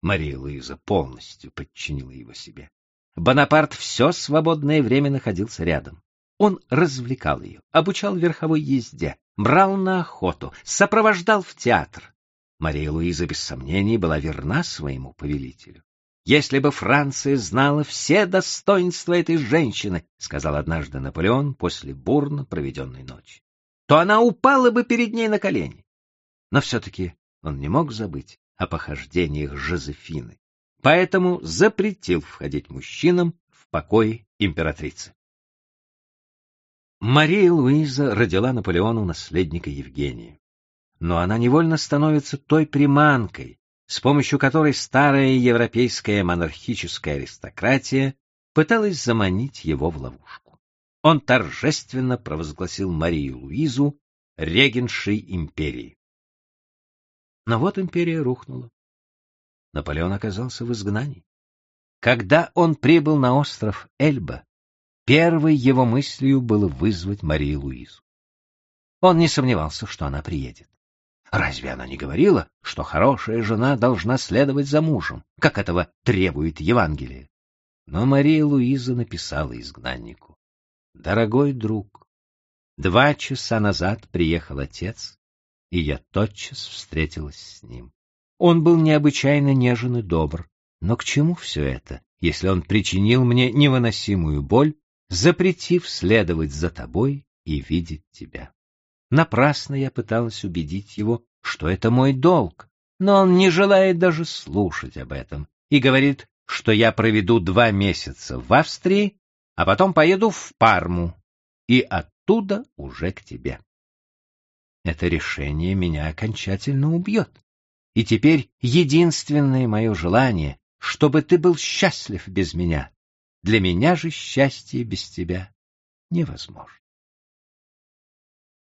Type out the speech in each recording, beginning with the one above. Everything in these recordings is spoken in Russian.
Мария Луиза полностью подчинила его себе. Бонапарт все свободное время находился рядом. Он развлекал ее, обучал верховой езде, брал на охоту, сопровождал в театр. Мария Луиза без сомнений была верна своему повелителю. Если бы Франция знала все достоинства этой женщины, сказал однажды Наполеон после бурно проведенной ночи, то она упала бы перед ней на колени. Но все-таки он не мог забыть о похождениях Жозефины, поэтому запретил входить мужчинам в покой императрицы. Мария Луиза родила Наполеону наследника Евгения. Но она невольно становится той приманкой, с помощью которой старая европейская монархическая аристократия пыталась заманить его в ловушку. Он торжественно провозгласил Марию Луизу регеншей империи. Но вот империя рухнула. Наполеон оказался в изгнании. Когда он прибыл на остров Эльба, первой его мыслью было вызвать Марию Луизу. Он не сомневался, что она приедет. Разве она не говорила, что хорошая жена должна следовать за мужем, как этого требует Евангелие? Но Мария Луиза написала изгнаннику. «Дорогой друг, два часа назад приехал отец и я тотчас встретилась с ним. Он был необычайно нежен и добр, но к чему все это, если он причинил мне невыносимую боль, запретив следовать за тобой и видеть тебя? Напрасно я пыталась убедить его, что это мой долг, но он не желает даже слушать об этом и говорит, что я проведу два месяца в Австрии, а потом поеду в Парму и оттуда уже к тебе. Это решение меня окончательно убьет. И теперь единственное мое желание, чтобы ты был счастлив без меня. Для меня же счастье без тебя невозможно.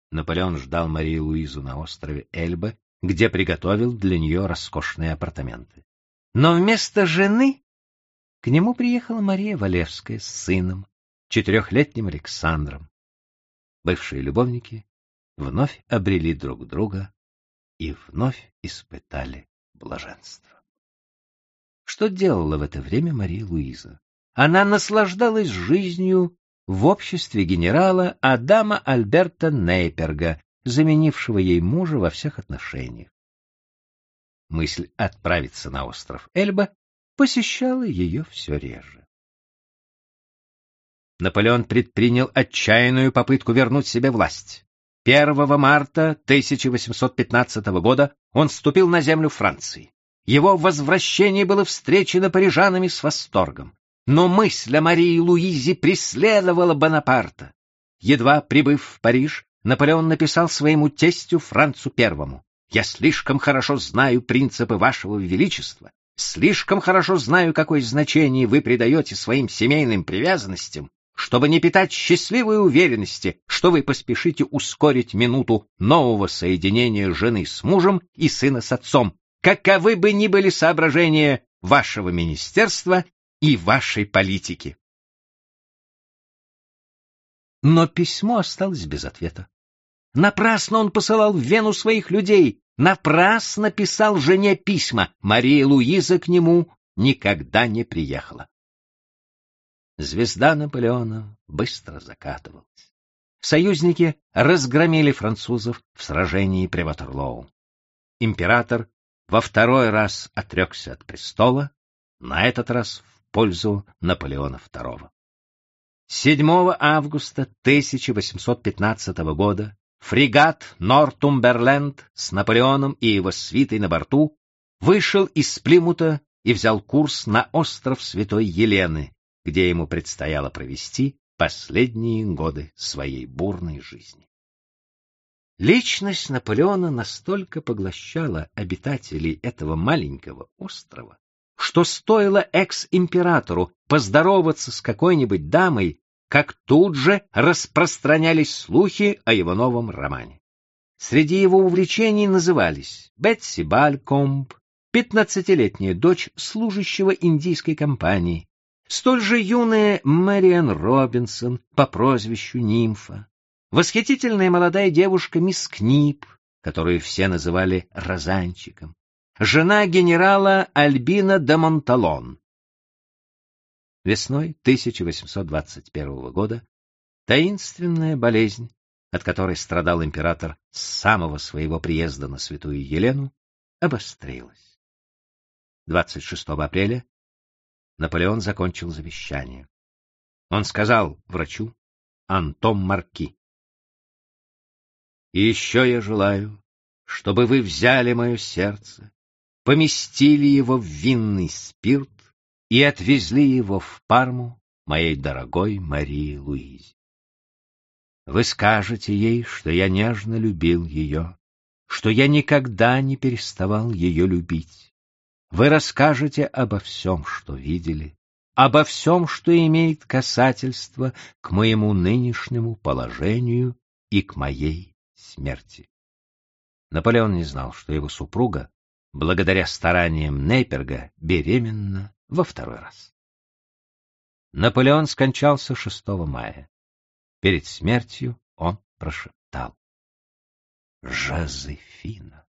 Наполеон ждал Марию Луизу на острове Эльба, где приготовил для нее роскошные апартаменты. Но вместо жены к нему приехала Мария Валевская с сыном, четырехлетним Александром. Бывшие любовники вновь обрели друг друга и вновь испытали блаженство. Что делала в это время Мария Луиза? Она наслаждалась жизнью в обществе генерала Адама Альберта Нейперга, заменившего ей мужа во всех отношениях. Мысль отправиться на остров Эльба посещала ее все реже. Наполеон предпринял отчаянную попытку вернуть себе власть. 1 марта 1815 года он вступил на землю Франции. Его возвращение было встречено парижанами с восторгом. Но мысль о Марии Луизе преследовала Бонапарта. Едва прибыв в Париж, Наполеон написал своему тестю Францу Первому. «Я слишком хорошо знаю принципы вашего величества, слишком хорошо знаю, какое значение вы придаете своим семейным привязанностям, чтобы не питать счастливой уверенности, что вы поспешите ускорить минуту нового соединения жены с мужем и сына с отцом, каковы бы ни были соображения вашего министерства и вашей политики. Но письмо осталось без ответа. Напрасно он посылал в Вену своих людей, напрасно писал жене письма. Мария Луиза к нему никогда не приехала. Звезда Наполеона быстро закатывалась. Союзники разгромили французов в сражении при Ватерлоу. Император во второй раз отрекся от престола, на этот раз в пользу Наполеона II. 7 августа 1815 года фрегат Нортумберленд с Наполеоном и его свитой на борту вышел из Плимута и взял курс на остров Святой Елены, где ему предстояло провести последние годы своей бурной жизни. Личность Наполеона настолько поглощала обитателей этого маленького острова, что стоило экс-императору поздороваться с какой-нибудь дамой, как тут же распространялись слухи о его новом романе. Среди его увлечений назывались Бетси Балькомб, пятнадцатилетняя дочь служащего индийской компании, столь же юная Мэриан Робинсон по прозвищу Нимфа, восхитительная молодая девушка мисс Книп, которую все называли Розанчиком, жена генерала Альбина де Монталон. Весной 1821 года таинственная болезнь, от которой страдал император с самого своего приезда на Святую Елену, обострилась. 26 апреля Наполеон закончил завещание. Он сказал врачу Антон Марки. «И еще я желаю, чтобы вы взяли мое сердце, поместили его в винный спирт и отвезли его в Парму моей дорогой Марии Луизе. Вы скажете ей, что я нежно любил ее, что я никогда не переставал ее любить. Вы расскажете обо всем, что видели, обо всем, что имеет касательство к моему нынешнему положению и к моей смерти. Наполеон не знал, что его супруга, благодаря стараниям Нейперга, беременна во второй раз. Наполеон скончался 6 мая. Перед смертью он прошептал. Жозефина.